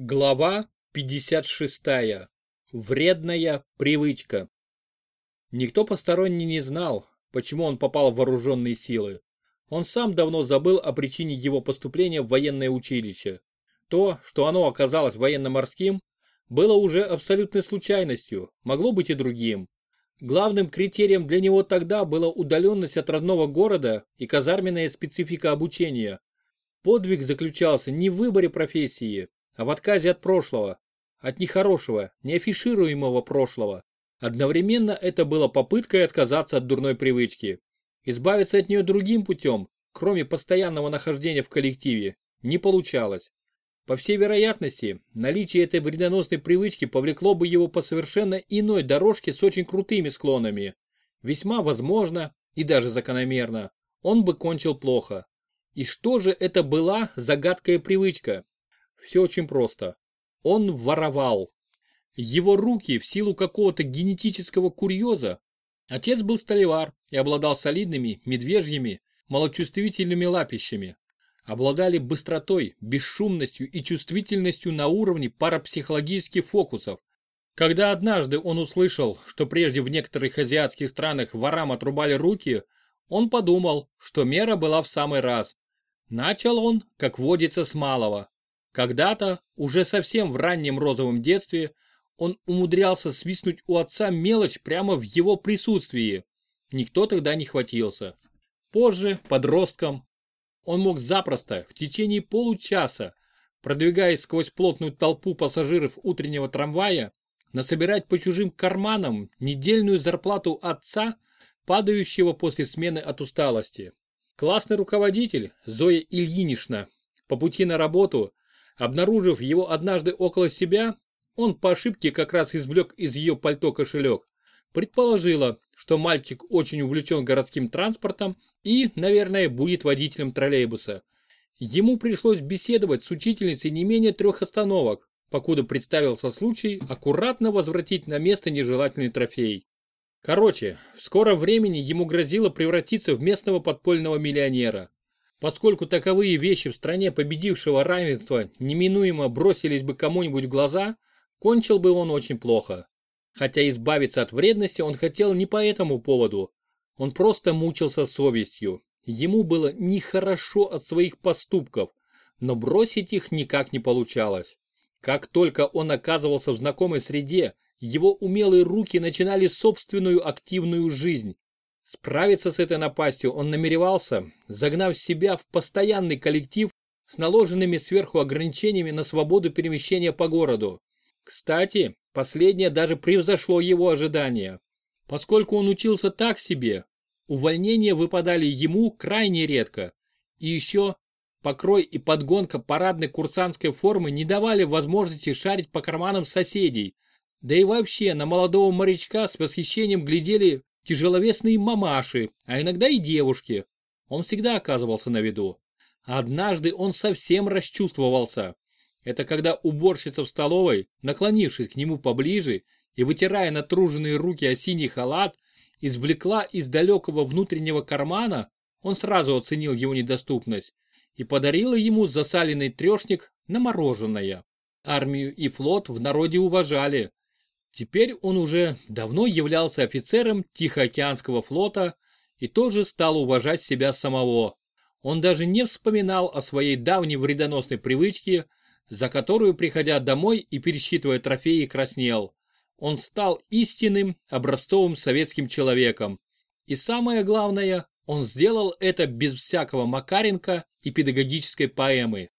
Глава 56. Вредная привычка. Никто посторонний не знал, почему он попал в вооруженные силы. Он сам давно забыл о причине его поступления в военное училище. То, что оно оказалось военно-морским, было уже абсолютной случайностью, могло быть и другим. Главным критерием для него тогда была удаленность от родного города и казарменная специфика обучения. Подвиг заключался не в выборе профессии, а в отказе от прошлого, от нехорошего, неафишируемого прошлого. Одновременно это было попыткой отказаться от дурной привычки. Избавиться от нее другим путем, кроме постоянного нахождения в коллективе, не получалось. По всей вероятности, наличие этой вредоносной привычки повлекло бы его по совершенно иной дорожке с очень крутыми склонами. Весьма возможно и даже закономерно, он бы кончил плохо. И что же это была загадкая привычка? Все очень просто. Он воровал. Его руки в силу какого-то генетического курьеза. Отец был столевар и обладал солидными, медвежьими, малочувствительными лапищами. Обладали быстротой, бесшумностью и чувствительностью на уровне парапсихологических фокусов. Когда однажды он услышал, что прежде в некоторых азиатских странах ворам отрубали руки, он подумал, что мера была в самый раз. Начал он, как водится, с малого. Когда-то, уже совсем в раннем розовом детстве, он умудрялся свистнуть у отца мелочь прямо в его присутствии. Никто тогда не хватился. Позже, подростком, он мог запросто, в течение получаса, продвигаясь сквозь плотную толпу пассажиров утреннего трамвая, насобирать по чужим карманам недельную зарплату отца, падающего после смены от усталости. Классный руководитель Зоя Ильинична по пути на работу Обнаружив его однажды около себя, он по ошибке как раз извлек из ее пальто кошелек. Предположила, что мальчик очень увлечен городским транспортом и, наверное, будет водителем троллейбуса. Ему пришлось беседовать с учительницей не менее трех остановок, покуда представился случай аккуратно возвратить на место нежелательный трофей. Короче, в скором времени ему грозило превратиться в местного подпольного миллионера. Поскольку таковые вещи в стране победившего равенства неминуемо бросились бы кому-нибудь в глаза, кончил бы он очень плохо. Хотя избавиться от вредности он хотел не по этому поводу. Он просто мучился совестью. Ему было нехорошо от своих поступков, но бросить их никак не получалось. Как только он оказывался в знакомой среде, его умелые руки начинали собственную активную жизнь. Справиться с этой напастью он намеревался, загнав себя в постоянный коллектив с наложенными сверху ограничениями на свободу перемещения по городу. Кстати, последнее даже превзошло его ожидания. Поскольку он учился так себе, увольнения выпадали ему крайне редко. И еще покрой и подгонка парадной курсантской формы не давали возможности шарить по карманам соседей, да и вообще на молодого морячка с восхищением глядели тяжеловесные мамаши, а иногда и девушки. Он всегда оказывался на виду. Однажды он совсем расчувствовался. Это когда уборщица в столовой, наклонившись к нему поближе и вытирая натруженные руки о синий халат, извлекла из далекого внутреннего кармана, он сразу оценил его недоступность, и подарила ему засаленный трешник на мороженое. Армию и флот в народе уважали, Теперь он уже давно являлся офицером Тихоокеанского флота и тоже стал уважать себя самого. Он даже не вспоминал о своей давней вредоносной привычке, за которую, приходя домой и пересчитывая трофеи, краснел. Он стал истинным, образцовым советским человеком. И самое главное, он сделал это без всякого Макаренко и педагогической поэмы.